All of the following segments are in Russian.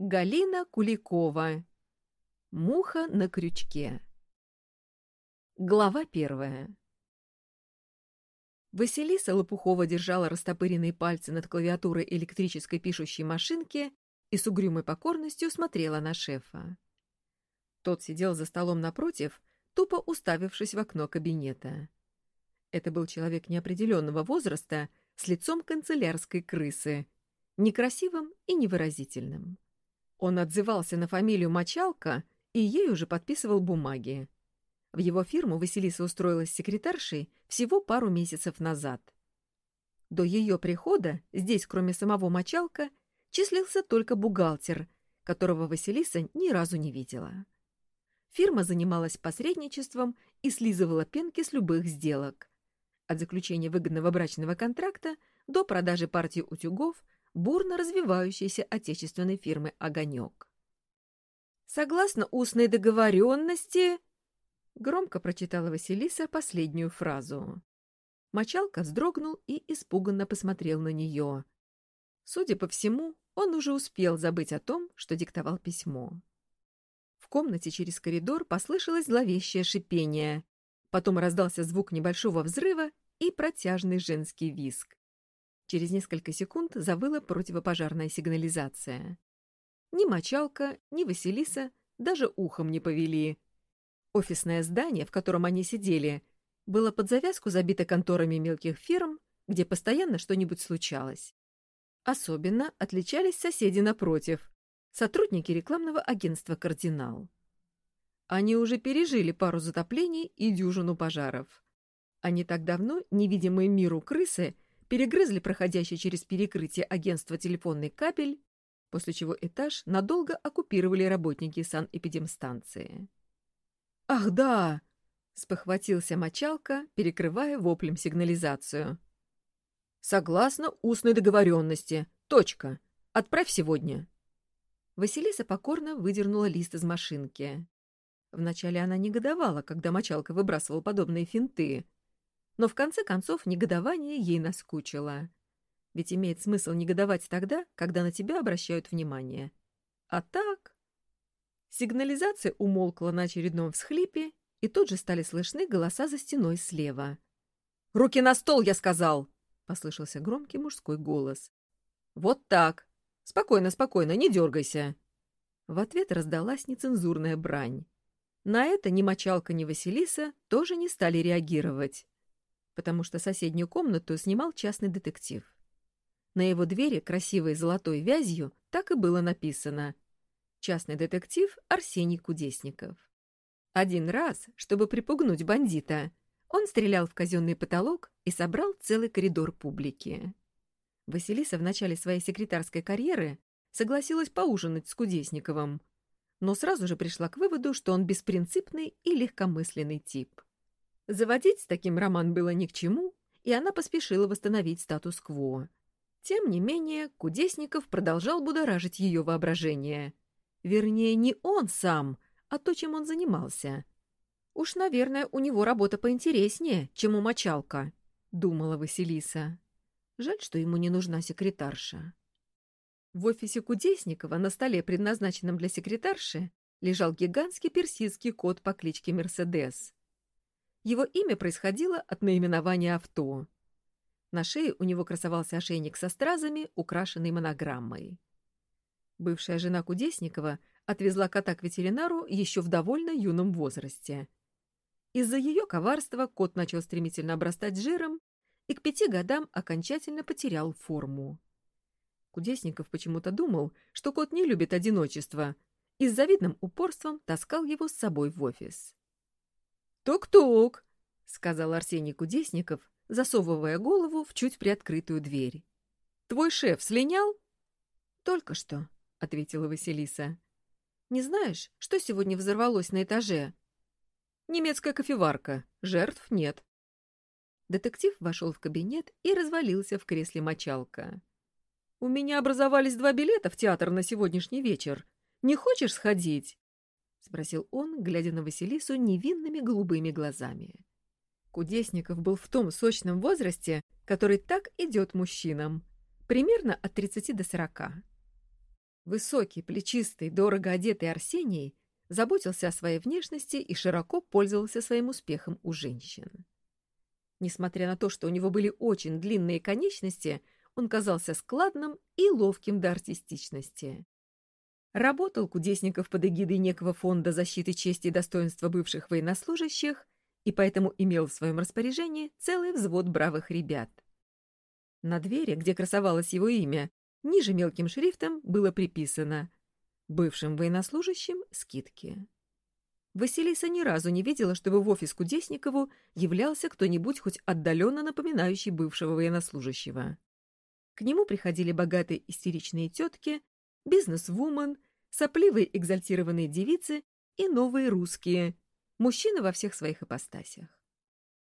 Галина Куликова. Муха на крючке. Глава первая. Василиса Лопухова держала растопыренные пальцы над клавиатурой электрической пишущей машинки и с угрюмой покорностью смотрела на шефа. Тот сидел за столом напротив, тупо уставившись в окно кабинета. Это был человек неопределенного возраста с лицом канцелярской крысы, некрасивым и невыразительным. Он отзывался на фамилию Мочалка и ей уже подписывал бумаги. В его фирму Василиса устроилась секретаршей всего пару месяцев назад. До ее прихода здесь, кроме самого Мочалка, числился только бухгалтер, которого Василиса ни разу не видела. Фирма занималась посредничеством и слизывала пенки с любых сделок. От заключения выгодного брачного контракта до продажи партии утюгов бурно развивающейся отечественной фирмы «Огонек». Согласно устной договоренности, громко прочитала Василиса последнюю фразу. Мочалка вздрогнул и испуганно посмотрел на нее. Судя по всему, он уже успел забыть о том, что диктовал письмо. В комнате через коридор послышалось зловещее шипение. Потом раздался звук небольшого взрыва и протяжный женский визг. Через несколько секунд завыла противопожарная сигнализация. Ни Мочалка, ни Василиса даже ухом не повели. Офисное здание, в котором они сидели, было под завязку забито конторами мелких фирм, где постоянно что-нибудь случалось. Особенно отличались соседи напротив, сотрудники рекламного агентства «Кардинал». Они уже пережили пару затоплений и дюжину пожаров. Они так давно невидимые миру крысы — перегрызли проходящий через перекрытие агентства телефонный кабель, после чего этаж надолго оккупировали работники санэпидемстанции. «Ах, да!» — спохватился мочалка, перекрывая воплем сигнализацию. «Согласно устной договоренности. Точка. Отправь сегодня». Василиса покорно выдернула лист из машинки. Вначале она негодовала, когда мочалка выбрасывал подобные финты — но в конце концов негодование ей наскучило. Ведь имеет смысл негодовать тогда, когда на тебя обращают внимание. А так... Сигнализация умолкла на очередном всхлипе, и тут же стали слышны голоса за стеной слева. «Руки на стол, я сказал!» — послышался громкий мужской голос. «Вот так! Спокойно, спокойно, не дергайся!» В ответ раздалась нецензурная брань. На это ни Мочалка, ни Василиса тоже не стали реагировать потому что соседнюю комнату снимал частный детектив. На его двери красивой золотой вязью так и было написано «Частный детектив Арсений Кудесников». Один раз, чтобы припугнуть бандита, он стрелял в казенный потолок и собрал целый коридор публики. Василиса в начале своей секретарской карьеры согласилась поужинать с Кудесниковым, но сразу же пришла к выводу, что он беспринципный и легкомысленный тип. Заводить с таким роман было ни к чему, и она поспешила восстановить статус-кво. Тем не менее, Кудесников продолжал будоражить ее воображение. Вернее, не он сам, а то, чем он занимался. «Уж, наверное, у него работа поинтереснее, чем у мочалка», — думала Василиса. Жаль, что ему не нужна секретарша. В офисе Кудесникова на столе, предназначенном для секретарши, лежал гигантский персидский кот по кличке Мерседес. Его имя происходило от наименования авто. На шее у него красовался ошейник со стразами, украшенный монограммой. Бывшая жена Кудесникова отвезла кота к ветеринару еще в довольно юном возрасте. Из-за ее коварства кот начал стремительно обрастать жиром и к пяти годам окончательно потерял форму. Кудесников почему-то думал, что кот не любит одиночество, и с завидным упорством таскал его с собой в офис. «Тук-тук!» — сказал Арсений Кудесников, засовывая голову в чуть приоткрытую дверь. «Твой шеф слинял?» «Только что», — ответила Василиса. «Не знаешь, что сегодня взорвалось на этаже?» «Немецкая кофеварка. Жертв нет». Детектив вошел в кабинет и развалился в кресле мочалка. «У меня образовались два билета в театр на сегодняшний вечер. Не хочешь сходить?» — спросил он, глядя на Василису невинными голубыми глазами. Кудесников был в том сочном возрасте, который так идет мужчинам, примерно от 30 до 40. Высокий, плечистый, дорого одетый Арсений заботился о своей внешности и широко пользовался своим успехом у женщин. Несмотря на то, что у него были очень длинные конечности, он казался складным и ловким до артистичности. Работал Кудесников под эгидой некого фонда защиты чести и достоинства бывших военнослужащих и поэтому имел в своем распоряжении целый взвод бравых ребят. На двери, где красовалось его имя, ниже мелким шрифтом было приписано «Бывшим военнослужащим скидки». Василиса ни разу не видела, чтобы в офис Кудесникову являлся кто-нибудь хоть отдаленно напоминающий бывшего военнослужащего. К нему приходили богатые истеричные тетки, бизнес-вумен, сопливые экзальтированные девицы и новые русские, мужчины во всех своих ипостасях.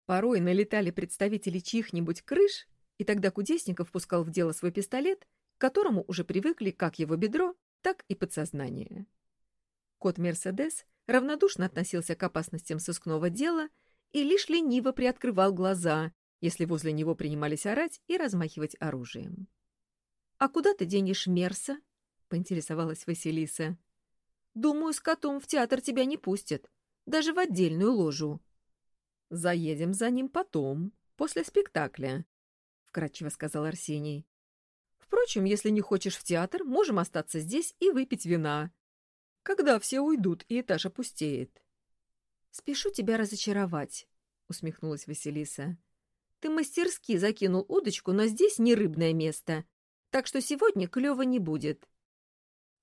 Порой налетали представители чьих-нибудь крыш, и тогда Кудесников пускал в дело свой пистолет, к которому уже привыкли как его бедро, так и подсознание. Кот Мерседес равнодушно относился к опасностям сыскного дела и лишь лениво приоткрывал глаза, если возле него принимались орать и размахивать оружием. «А куда ты денешь Мерса?» — поинтересовалась Василиса. «Думаю, с котом в театр тебя не пустят, даже в отдельную ложу». «Заедем за ним потом, после спектакля», — вкратчиво сказал Арсений. «Впрочем, если не хочешь в театр, можем остаться здесь и выпить вина. Когда все уйдут и этаж опустеет». «Спешу тебя разочаровать», — усмехнулась Василиса. «Ты мастерски закинул удочку, но здесь не рыбное место, так что сегодня клёва не будет».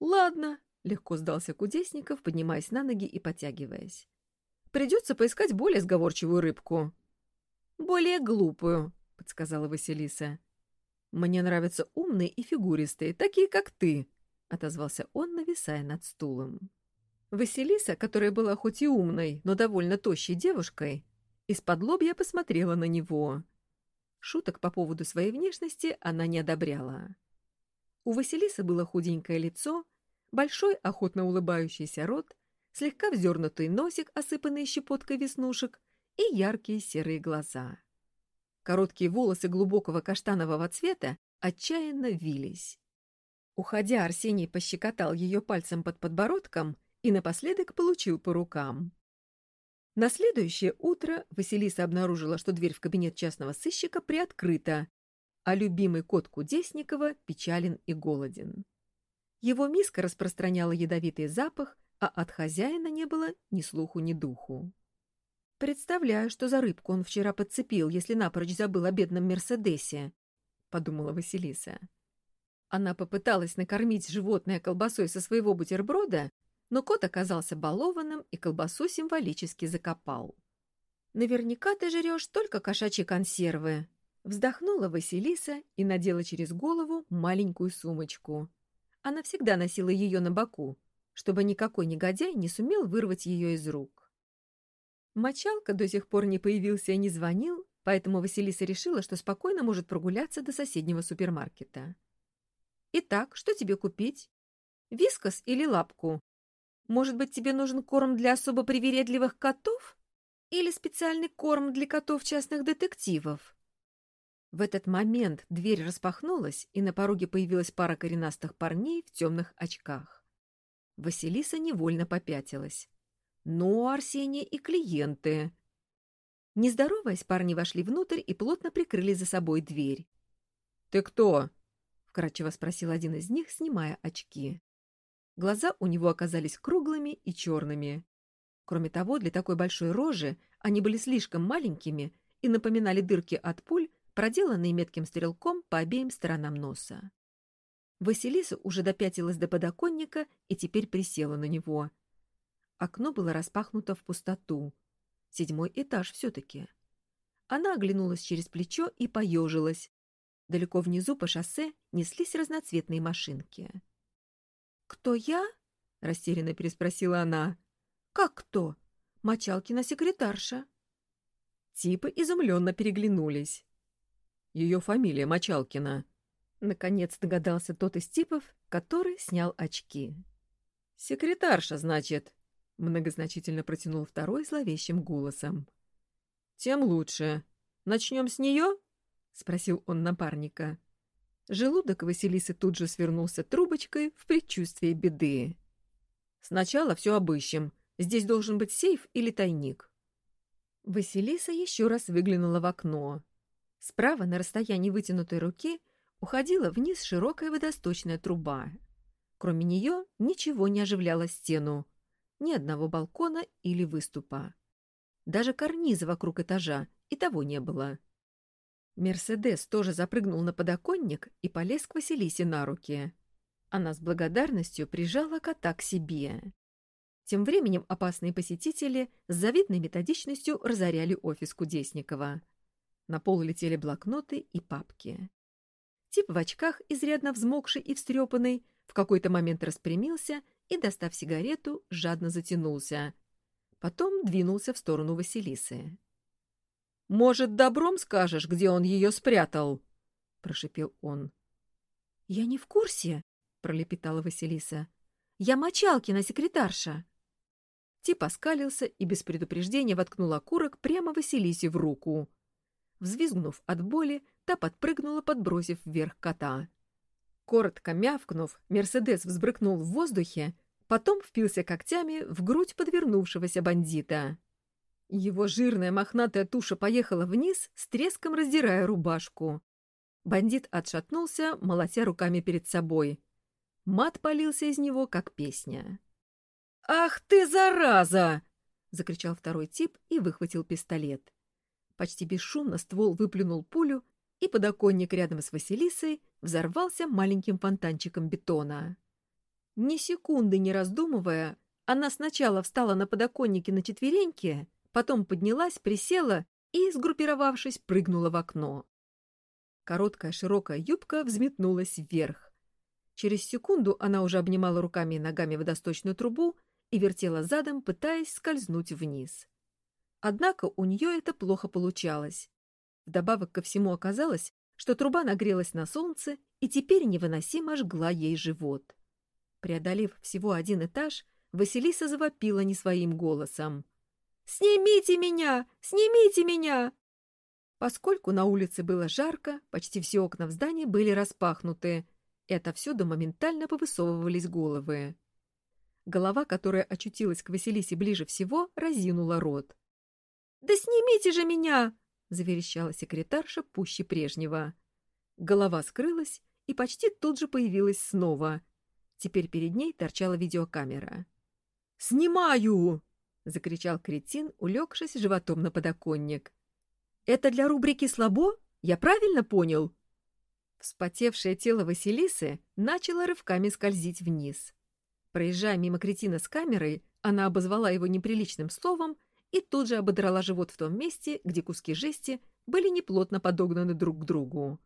«Ладно», — легко сдался Кудесников, поднимаясь на ноги и потягиваясь. «Придется поискать более сговорчивую рыбку». «Более глупую», — подсказала Василиса. «Мне нравятся умные и фигуристые, такие, как ты», — отозвался он, нависая над стулом. Василиса, которая была хоть и умной, но довольно тощей девушкой, из-под лобья посмотрела на него. Шуток по поводу своей внешности она не одобряла. У Василисы было худенькое лицо, большой охотно улыбающийся рот, слегка вздернутый носик, осыпанный щепоткой веснушек, и яркие серые глаза. Короткие волосы глубокого каштанового цвета отчаянно вились. Уходя, Арсений пощекотал ее пальцем под подбородком и напоследок получил по рукам. На следующее утро Василиса обнаружила, что дверь в кабинет частного сыщика приоткрыта, а любимый кот Кудесникова печален и голоден. Его миска распространяла ядовитый запах, а от хозяина не было ни слуху, ни духу. «Представляю, что за рыбку он вчера подцепил, если напрочь забыл о бедном Мерседесе», — подумала Василиса. Она попыталась накормить животное колбасой со своего бутерброда, но кот оказался балованным и колбасу символически закопал. «Наверняка ты жрешь только кошачьи консервы», Вздохнула Василиса и надела через голову маленькую сумочку. Она всегда носила ее на боку, чтобы никакой негодяй не сумел вырвать ее из рук. Мочалка до сих пор не появился и не звонил, поэтому Василиса решила, что спокойно может прогуляться до соседнего супермаркета. «Итак, что тебе купить? Вискос или лапку? Может быть, тебе нужен корм для особо привередливых котов? Или специальный корм для котов частных детективов?» В этот момент дверь распахнулась, и на пороге появилась пара коренастых парней в темных очках. Василиса невольно попятилась. «Ну, Арсения и клиенты!» Не здороваясь, парни вошли внутрь и плотно прикрыли за собой дверь. «Ты кто?» — вкратчиво спросил один из них, снимая очки. Глаза у него оказались круглыми и черными. Кроме того, для такой большой рожи они были слишком маленькими и напоминали дырки от пуль, проделанные метким стрелком по обеим сторонам носа. Василиса уже допятилась до подоконника и теперь присела на него. Окно было распахнуто в пустоту. Седьмой этаж все-таки. Она оглянулась через плечо и поежилась. Далеко внизу по шоссе неслись разноцветные машинки. «Кто я?» — растерянно переспросила она. «Как кто? Мочалкина секретарша». Типы изумленно переглянулись. Ее фамилия Мочалкина. Наконец догадался тот из типов, который снял очки. «Секретарша, значит», — многозначительно протянул второй зловещим голосом. «Тем лучше. Начнем с нее?» — спросил он напарника. Желудок Василисы тут же свернулся трубочкой в предчувствии беды. «Сначала все обыщем. Здесь должен быть сейф или тайник». Василиса еще раз выглянула в окно. Справа, на расстоянии вытянутой руки, уходила вниз широкая водосточная труба. Кроме нее ничего не оживляло стену, ни одного балкона или выступа. Даже карниза вокруг этажа и того не было. Мерседес тоже запрыгнул на подоконник и полез к Василисе на руки. Она с благодарностью прижала кота к себе. Тем временем опасные посетители с завидной методичностью разоряли офис Кудесникова. На пол летели блокноты и папки. Тип в очках, изрядно взмокший и встрепанный, в какой-то момент распрямился и, достав сигарету, жадно затянулся. Потом двинулся в сторону Василисы. — Может, добром скажешь, где он ее спрятал? — прошипел он. — Я не в курсе, — пролепетала Василиса. — Я Мочалкина секретарша. Тип оскалился и без предупреждения воткнул окурок прямо Василисе в руку. Взвизгнув от боли, та подпрыгнула, подбросив вверх кота. Коротко мявкнув, Мерседес взбрыкнул в воздухе, потом впился когтями в грудь подвернувшегося бандита. Его жирная мохнатая туша поехала вниз, с треском раздирая рубашку. Бандит отшатнулся, молотя руками перед собой. Мат полился из него, как песня. «Ах ты, зараза!» — закричал второй тип и выхватил пистолет. Почти бесшумно ствол выплюнул пулю, и подоконник рядом с Василисой взорвался маленьким фонтанчиком бетона. Ни секунды не раздумывая, она сначала встала на подоконнике на четвереньки, потом поднялась, присела и, сгруппировавшись, прыгнула в окно. Короткая широкая юбка взметнулась вверх. Через секунду она уже обнимала руками и ногами водосточную трубу и вертела задом, пытаясь скользнуть вниз. Однако у нее это плохо получалось. Вдобавок ко всему оказалось, что труба нагрелась на солнце и теперь невыносимо жгла ей живот. Преодолев всего один этаж, Василиса завопила не своим голосом. «Снимите меня! Снимите меня!» Поскольку на улице было жарко, почти все окна в здании были распахнуты, и отовсюду моментально повысовывались головы. Голова, которая очутилась к Василисе ближе всего, разинула рот. «Да снимите же меня!» — заверещала секретарша пуще прежнего. Голова скрылась и почти тут же появилась снова. Теперь перед ней торчала видеокамера. «Снимаю!» — закричал кретин, улегшись животом на подоконник. «Это для рубрики «Слабо»? Я правильно понял?» Вспотевшее тело Василисы начало рывками скользить вниз. Проезжая мимо кретина с камерой, она обозвала его неприличным словом и тут же ободрала живот в том месте, где куски жести были неплотно подогнаны друг к другу.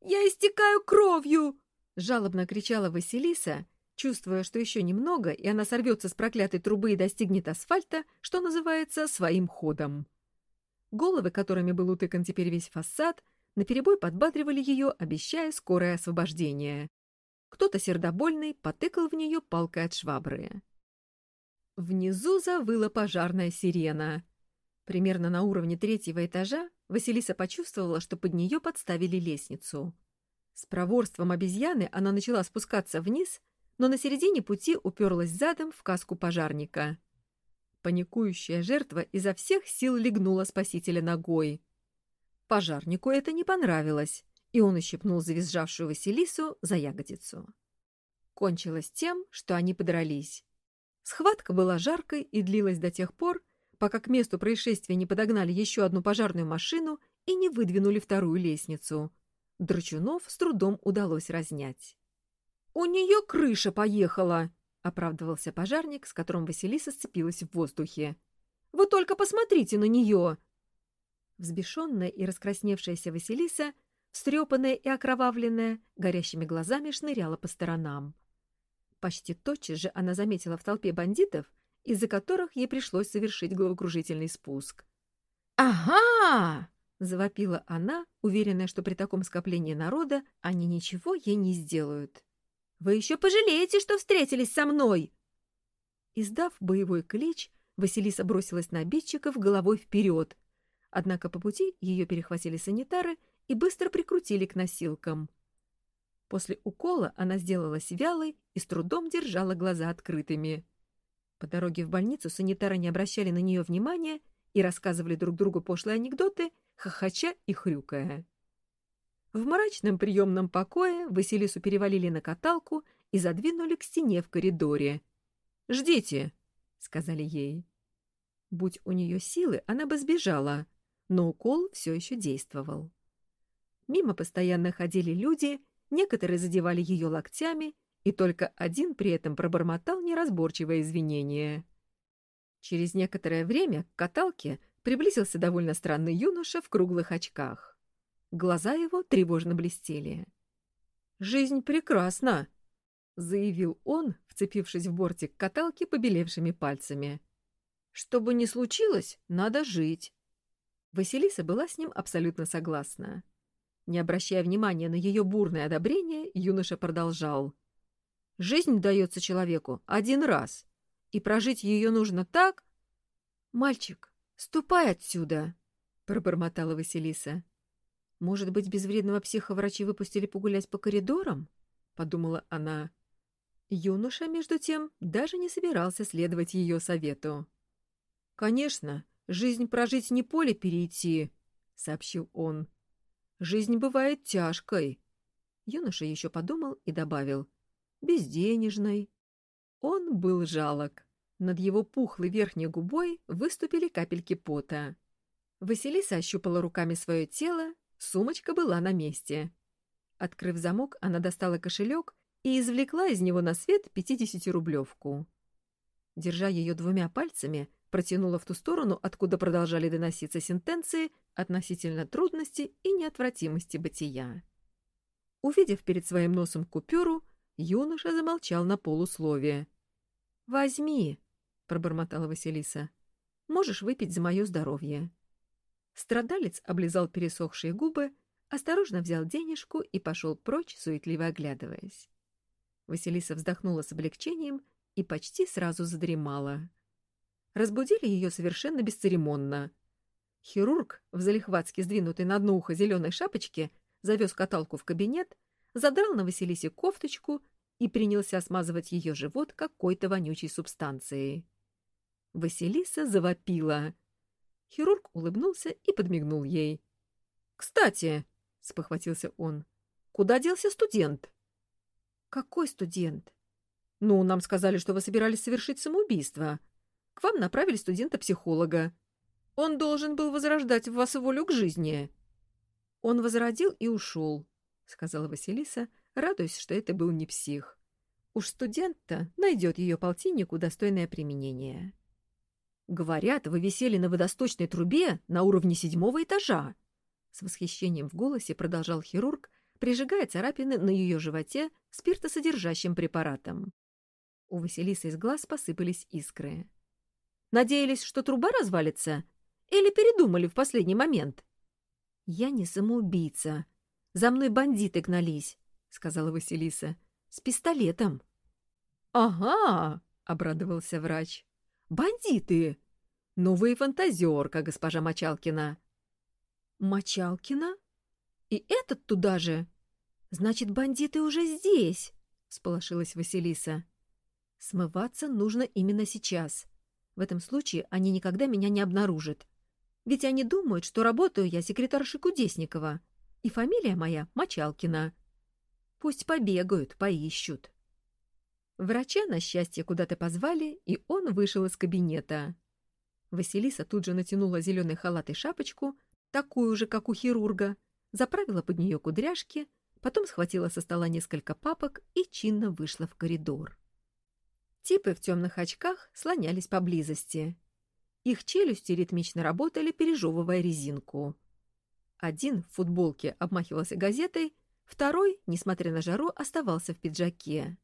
«Я истекаю кровью!» — жалобно кричала Василиса, чувствуя, что еще немного, и она сорвется с проклятой трубы и достигнет асфальта, что называется, своим ходом. Головы, которыми был утыкан теперь весь фасад, наперебой подбадривали ее, обещая скорое освобождение. Кто-то сердобольный потыкал в нее палкой от швабры. Внизу завыла пожарная сирена. Примерно на уровне третьего этажа Василиса почувствовала, что под нее подставили лестницу. С проворством обезьяны она начала спускаться вниз, но на середине пути уперлась задом в каску пожарника. Паникующая жертва изо всех сил легнула спасителя ногой. Пожарнику это не понравилось, и он ущипнул завизжавшую Василису за ягодицу. Кончилось тем, что они подрались. Схватка была жаркой и длилась до тех пор, пока к месту происшествия не подогнали еще одну пожарную машину и не выдвинули вторую лестницу. Драчунов с трудом удалось разнять. «У нее крыша поехала!» — оправдывался пожарник, с которым Василиса сцепилась в воздухе. «Вы только посмотрите на нее!» Взбешенная и раскрасневшаяся Василиса, встрепанная и окровавленная, горящими глазами шныряла по сторонам. Почти тотчас же она заметила в толпе бандитов, из-за которых ей пришлось совершить головокружительный спуск. «Ага!» — завопила она, уверенная, что при таком скоплении народа они ничего ей не сделают. «Вы еще пожалеете, что встретились со мной!» Издав боевой клич, Василиса бросилась на обидчиков головой вперед. Однако по пути ее перехватили санитары и быстро прикрутили к носилкам. После укола она сделалась вялой и с трудом держала глаза открытыми. По дороге в больницу санитары не обращали на нее внимания и рассказывали друг другу пошлые анекдоты, хохоча и хрюкая. В мрачном приемном покое Василису перевалили на каталку и задвинули к стене в коридоре. «Ждите», — сказали ей. Будь у нее силы, она бы сбежала, но укол все еще действовал. Мимо постоянно ходили люди, некоторые задевали ее локтями, и только один при этом пробормотал неразборчивое извинение. Через некоторое время к каталке приблизился довольно странный юноша в круглых очках. Глаза его тревожно блестели. «Жизнь прекрасна!» — заявил он, вцепившись в бортик каталки побелевшими пальцами. «Что бы ни случилось, надо жить!» Василиса была с ним абсолютно согласна. Не обращая внимания на ее бурное одобрение, юноша продолжал. «Жизнь дается человеку один раз, и прожить ее нужно так...» «Мальчик, ступай отсюда!» — пробормотала Василиса. «Может быть, безвредного психа врачи выпустили погулять по коридорам?» — подумала она. Юноша, между тем, даже не собирался следовать ее совету. «Конечно, жизнь прожить не поле перейти», — сообщил он. «Жизнь бывает тяжкой». Юноша еще подумал и добавил. «Безденежной». Он был жалок. Над его пухлой верхней губой выступили капельки пота. Василиса ощупала руками свое тело Сумочка была на месте. Открыв замок, она достала кошелек и извлекла из него на свет пятидесятирублевку. Держа ее двумя пальцами, протянула в ту сторону, откуда продолжали доноситься сентенции относительно трудности и неотвратимости бытия. Увидев перед своим носом купюру, юноша замолчал на полусловие. «Возьми», — пробормотала Василиса. «Можешь выпить за мое здоровье». Страдалец облизал пересохшие губы, осторожно взял денежку и пошел прочь, суетливо оглядываясь. Василиса вздохнула с облегчением и почти сразу задремала. Разбудили ее совершенно бесцеремонно. Хирург, в залихватски сдвинутой на одно ухо зеленой шапочке, завез каталку в кабинет, задрал на Василисе кофточку и принялся смазывать ее живот какой-то вонючей субстанцией. Василиса завопила — Хирург улыбнулся и подмигнул ей. «Кстати», — спохватился он, — «куда делся студент?» «Какой студент?» «Ну, нам сказали, что вы собирались совершить самоубийство. К вам направили студента-психолога. Он должен был возрождать в вас волю к жизни». «Он возродил и ушел», — сказала Василиса, радуясь, что это был не псих. «Уж студент-то найдет ее полтиннику достойное применение». «Говорят, вы висели на водосточной трубе на уровне седьмого этажа!» С восхищением в голосе продолжал хирург, прижигая царапины на ее животе спиртосодержащим препаратом. У Василисы из глаз посыпались искры. «Надеялись, что труба развалится? Или передумали в последний момент?» «Я не самоубийца. За мной бандиты гнались», — сказала Василиса. «С пистолетом». «Ага!» — обрадовался врач. Бандиты! Ну фантазерка, госпожа Мочалкина. Мочалкина? И этот туда же? Значит, бандиты уже здесь, сполошилась Василиса. Смываться нужно именно сейчас. В этом случае они никогда меня не обнаружат. Ведь они думают, что работаю я секретаршей Кудесникова, и фамилия моя Мочалкина. Пусть побегают, поищут. Врача, на счастье, куда-то позвали, и он вышел из кабинета. Василиса тут же натянула зеленый халат и шапочку, такую же, как у хирурга, заправила под нее кудряшки, потом схватила со стола несколько папок и чинно вышла в коридор. Типы в темных очках слонялись поблизости. Их челюсти ритмично работали, пережевывая резинку. Один в футболке обмахивался газетой, второй, несмотря на жару, оставался в пиджаке.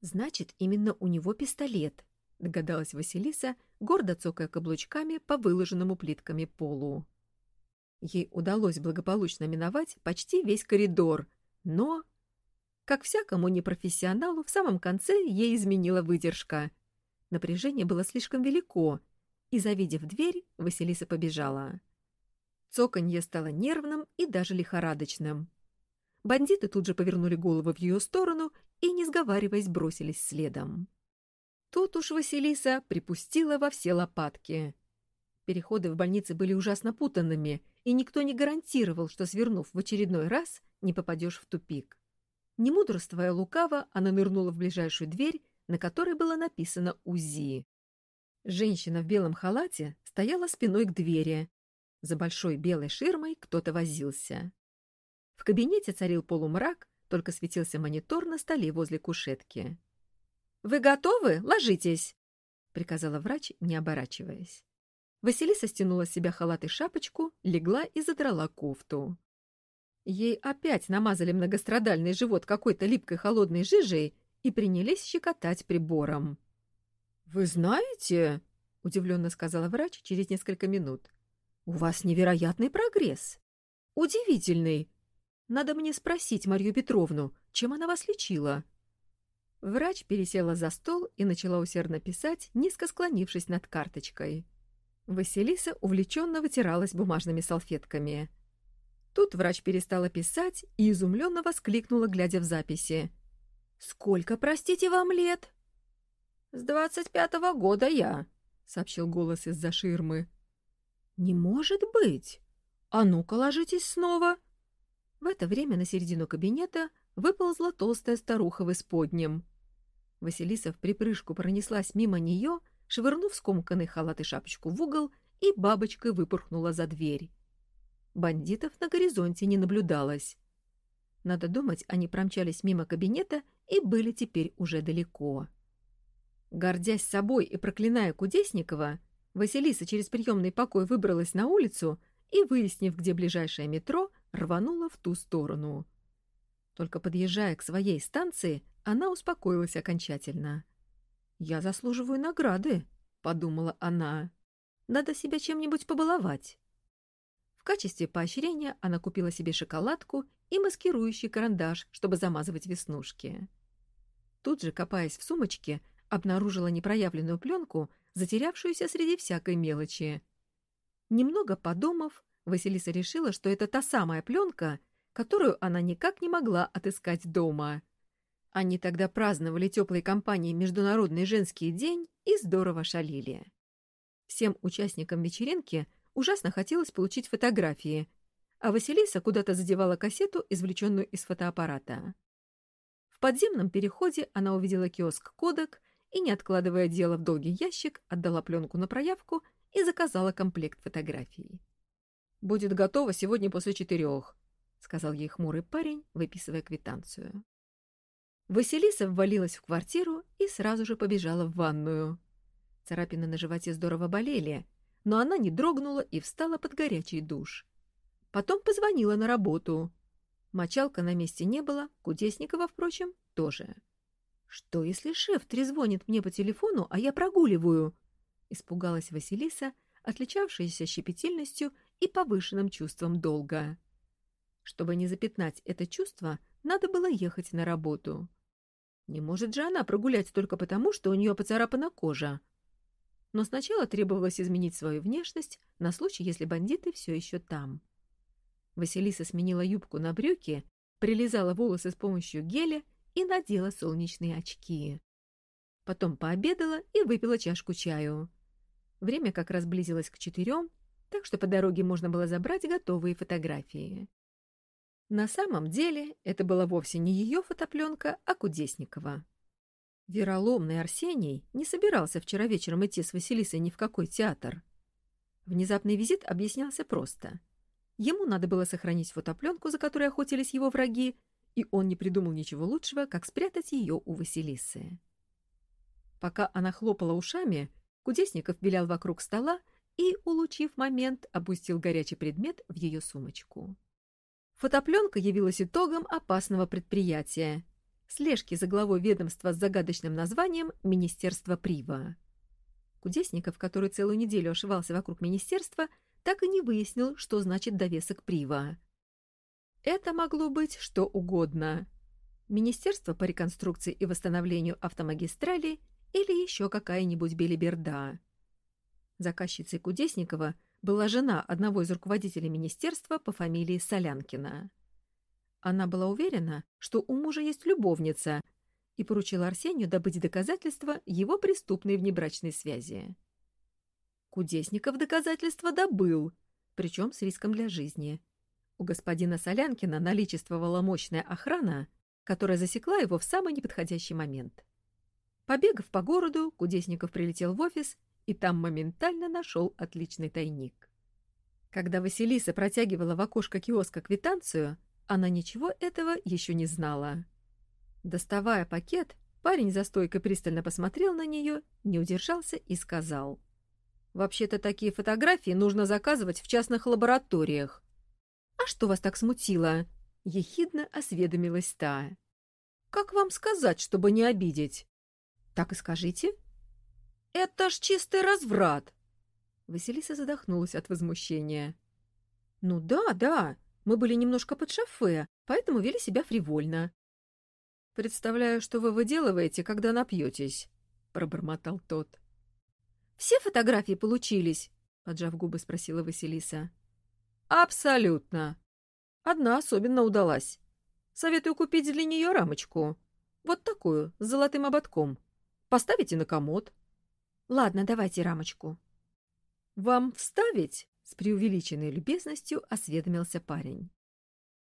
Значит, именно у него пистолет, догадалась Василиса, гордо цокая каблучками по выложенному плитками полу. Ей удалось благополучно миновать почти весь коридор, но, как всякому непрофессионалу, в самом конце ей изменила выдержка. Напряжение было слишком велико, и, завидев дверь, Василиса побежала. Цоканье стало нервным и даже лихорадочным. бандиты тут же повернули головы в ее сторону и, не сговариваясь, бросились следом. Тут уж Василиса припустила во все лопатки. Переходы в больнице были ужасно путанными, и никто не гарантировал, что, свернув в очередной раз, не попадешь в тупик. Не мудрствуя лукаво, она нырнула в ближайшую дверь, на которой было написано «УЗИ». Женщина в белом халате стояла спиной к двери. За большой белой ширмой кто-то возился. В кабинете царил полумрак, только светился монитор на столе возле кушетки. «Вы готовы? Ложитесь!» — приказала врач, не оборачиваясь. Василиса стянула с себя халат и шапочку, легла и задрала кофту. Ей опять намазали многострадальный живот какой-то липкой холодной жижей и принялись щекотать прибором. «Вы знаете?» — удивленно сказала врач через несколько минут. «У вас невероятный прогресс. Удивительный. Надо мне спросить Марью Петровну, чем она вас лечила?» Врач пересела за стол и начала усердно писать, низко склонившись над карточкой. Василиса увлеченно вытиралась бумажными салфетками. Тут врач перестала писать и изумленно воскликнула, глядя в записи. «Сколько, простите, вам лет?» «С двадцать пятого года я», — сообщил голос из-за ширмы. «Не может быть! А ну-ка ложитесь снова!» В это время на середину кабинета выползла толстая старуха в исподнем. Василиса в припрыжку пронеслась мимо нее — швырнув скомканный халат и шапочку в угол, и бабочкой выпорхнула за дверь. Бандитов на горизонте не наблюдалось. Надо думать, они промчались мимо кабинета и были теперь уже далеко. Гордясь собой и проклиная Кудесникова, Василиса через приемный покой выбралась на улицу и, выяснив, где ближайшее метро, рванула в ту сторону. Только подъезжая к своей станции, она успокоилась окончательно. «Я заслуживаю награды», — подумала она. «Надо себя чем-нибудь побаловать». В качестве поощрения она купила себе шоколадку и маскирующий карандаш, чтобы замазывать веснушки. Тут же, копаясь в сумочке, обнаружила непроявленную пленку, затерявшуюся среди всякой мелочи. Немного подумав, Василиса решила, что это та самая пленка, которую она никак не могла отыскать дома. Они тогда праздновали теплой компанией Международный женский день и здорово шалили. Всем участникам вечеринки ужасно хотелось получить фотографии, а Василиса куда-то задевала кассету, извлеченную из фотоаппарата. В подземном переходе она увидела киоск «Кодек» и, не откладывая дело в долгий ящик, отдала пленку на проявку и заказала комплект фотографий. «Будет готово сегодня после четырех», — сказал ей хмурый парень, выписывая квитанцию. Василиса ввалилась в квартиру и сразу же побежала в ванную. Царапины на животе здорово болели, но она не дрогнула и встала под горячий душ. Потом позвонила на работу. Мочалка на месте не было, Кудесникова, впрочем, тоже. «Что, если шеф трезвонит мне по телефону, а я прогуливаю?» Испугалась Василиса, отличавшаяся щепетильностью и повышенным чувством долга. Чтобы не запятнать это чувство, надо было ехать на работу. Не может же она прогулять только потому, что у нее поцарапана кожа. Но сначала требовалось изменить свою внешность на случай, если бандиты все еще там. Василиса сменила юбку на брюки, прилизала волосы с помощью геля и надела солнечные очки. Потом пообедала и выпила чашку чаю. Время как раз близилось к четырем, так что по дороге можно было забрать готовые фотографии. На самом деле это была вовсе не ее фотопленка, а Кудесникова. Вероломный Арсений не собирался вчера вечером идти с Василисой ни в какой театр. Внезапный визит объяснялся просто. Ему надо было сохранить фотопленку, за которой охотились его враги, и он не придумал ничего лучшего, как спрятать ее у Василисы. Пока она хлопала ушами, Кудесников вилял вокруг стола и, улучив момент, опустил горячий предмет в ее сумочку. Фотопленка явилась итогом опасного предприятия – слежки за главой ведомства с загадочным названием «Министерство Прива». Кудесников, который целую неделю ошивался вокруг министерства, так и не выяснил, что значит довесок Прива. Это могло быть что угодно. Министерство по реконструкции и восстановлению автомагистрали или еще какая-нибудь белиберда. Заказчицей Кудесникова – была жена одного из руководителей министерства по фамилии Солянкина. Она была уверена, что у мужа есть любовница, и поручила Арсению добыть доказательства его преступной внебрачной связи. Кудесников доказательства добыл, причем с риском для жизни. У господина Солянкина наличествовала мощная охрана, которая засекла его в самый неподходящий момент. Побегав по городу, Кудесников прилетел в офис и там моментально нашел отличный тайник. Когда Василиса протягивала в окошко киоска квитанцию, она ничего этого еще не знала. Доставая пакет, парень за стойкой пристально посмотрел на нее, не удержался и сказал. «Вообще-то такие фотографии нужно заказывать в частных лабораториях». «А что вас так смутило?» — ехидно осведомилась та. «Как вам сказать, чтобы не обидеть?» «Так и скажите». «Это ж чистый разврат!» Василиса задохнулась от возмущения. «Ну да, да, мы были немножко под шофе, поэтому вели себя фривольно. «Представляю, что вы выделываете, когда напьетесь», — пробормотал тот. «Все фотографии получились?» — поджав губы, спросила Василиса. «Абсолютно. Одна особенно удалась. Советую купить для нее рамочку. Вот такую, с золотым ободком. Поставите на комод». «Ладно, давайте рамочку». «Вам вставить?» — с преувеличенной любезностью осведомился парень.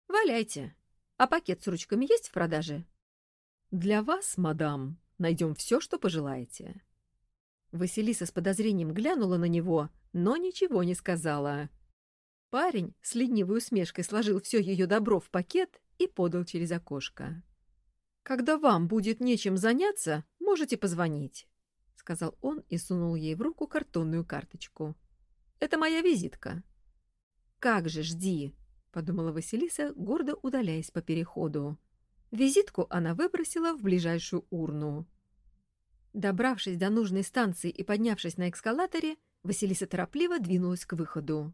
«Валяйте. А пакет с ручками есть в продаже?» «Для вас, мадам, найдем все, что пожелаете». Василиса с подозрением глянула на него, но ничего не сказала. Парень с ленивой усмешкой сложил все ее добро в пакет и подал через окошко. «Когда вам будет нечем заняться, можете позвонить», — сказал он и сунул ей в руку картонную карточку. «Это моя визитка». «Как же, жди», — подумала Василиса, гордо удаляясь по переходу. Визитку она выбросила в ближайшую урну. Добравшись до нужной станции и поднявшись на эскалаторе, Василиса торопливо двинулась к выходу.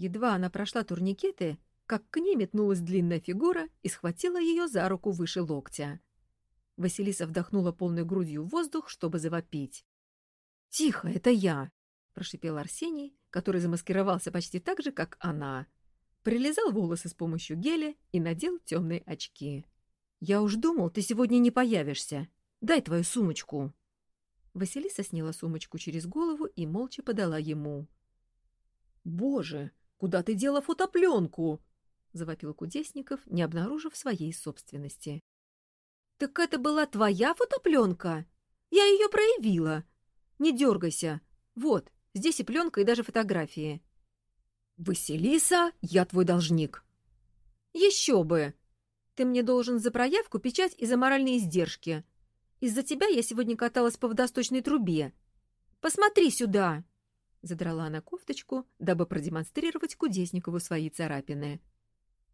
Едва она прошла турникеты, как к ней метнулась длинная фигура и схватила ее за руку выше локтя. Василиса вдохнула полной грудью воздух, чтобы завопить. «Тихо, это я!» — прошипел Арсений, который замаскировался почти так же, как она. Прилизал волосы с помощью геля и надел темные очки. «Я уж думал, ты сегодня не появишься. Дай твою сумочку». Василиса сняла сумочку через голову и молча подала ему. «Боже, куда ты дела фотопленку?» — завопил Кудесников, не обнаружив своей собственности. «Так это была твоя фотопленка? Я ее проявила. Не дергайся. Вот, здесь и пленка, и даже фотографии». «Василиса, я твой должник». «Еще бы! Ты мне должен за проявку печать и за моральные издержки. Из-за тебя я сегодня каталась по водосточной трубе. Посмотри сюда!» Задрала она кофточку, дабы продемонстрировать Кудесникову свои царапины.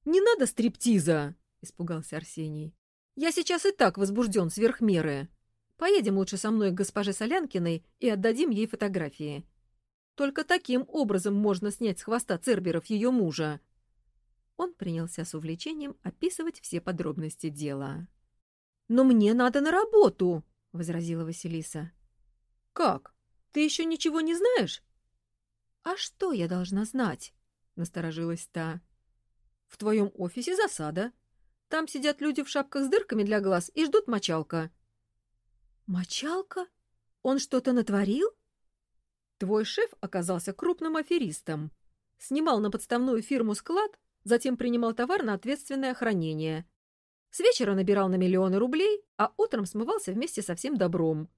«Не надо стриптиза!» — испугался Арсений. «Я сейчас и так возбужден сверх меры. Поедем лучше со мной к госпоже Солянкиной и отдадим ей фотографии. Только таким образом можно снять с хвоста Церберов ее мужа. Он принялся с увлечением описывать все подробности дела. «Но мне надо на работу!» — возразила Василиса. «Как? Ты еще ничего не знаешь?» «А что я должна знать?» — насторожилась та. «В твоем офисе засада. Там сидят люди в шапках с дырками для глаз и ждут мочалка». «Мочалка? Он что-то натворил?» «Твой шеф оказался крупным аферистом. Снимал на подставную фирму склад, затем принимал товар на ответственное хранение. С вечера набирал на миллионы рублей, а утром смывался вместе со всем добром.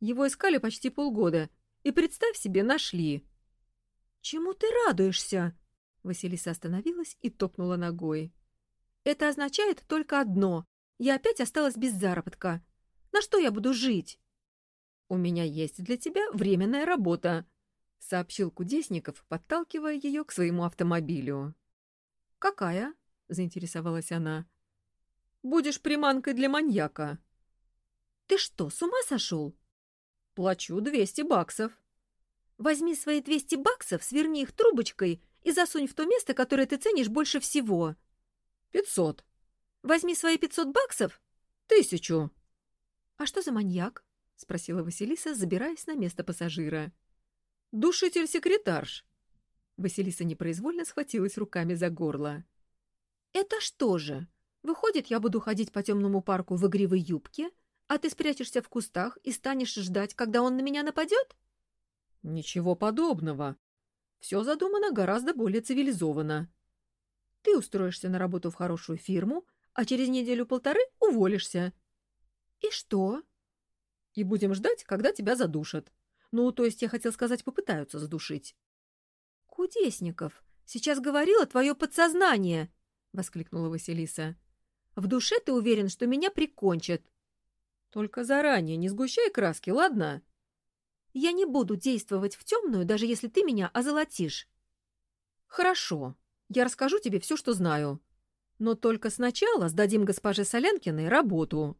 Его искали почти полгода, и, представь себе, нашли. «Чему ты радуешься?» Василиса остановилась и топнула ногой. «Это означает только одно. Я опять осталась без заработка. На что я буду жить?» «У меня есть для тебя временная работа», — сообщил Кудесников, подталкивая ее к своему автомобилю. «Какая?» — заинтересовалась она. «Будешь приманкой для маньяка». «Ты что, с ума сошел?» «Плачу двести баксов». «Возьми свои двести баксов, сверни их трубочкой и засунь в то место, которое ты ценишь больше всего». «Пятьсот». «Возьми свои пятьсот баксов?» «Тысячу». «А что за маньяк?» — спросила Василиса, забираясь на место пассажира. «Душитель-секретарш. Василиса непроизвольно схватилась руками за горло. Это что же? Выходит, я буду ходить по темному парку в игривой юбке, а ты спрячешься в кустах и станешь ждать, когда он на меня нападет? Ничего подобного. Все задумано гораздо более цивилизованно. Ты устроишься на работу в хорошую фирму, а через неделю-полторы уволишься. И что? И будем ждать, когда тебя задушат. Ну, то есть, я хотел сказать, попытаются задушить. Кудесников, сейчас говорила твое подсознание, — воскликнула Василиса. В душе ты уверен, что меня прикончат. Только заранее не сгущай краски, ладно? Я не буду действовать в темную, даже если ты меня озолотишь. Хорошо, я расскажу тебе все, что знаю. Но только сначала сдадим госпоже Солянкиной работу.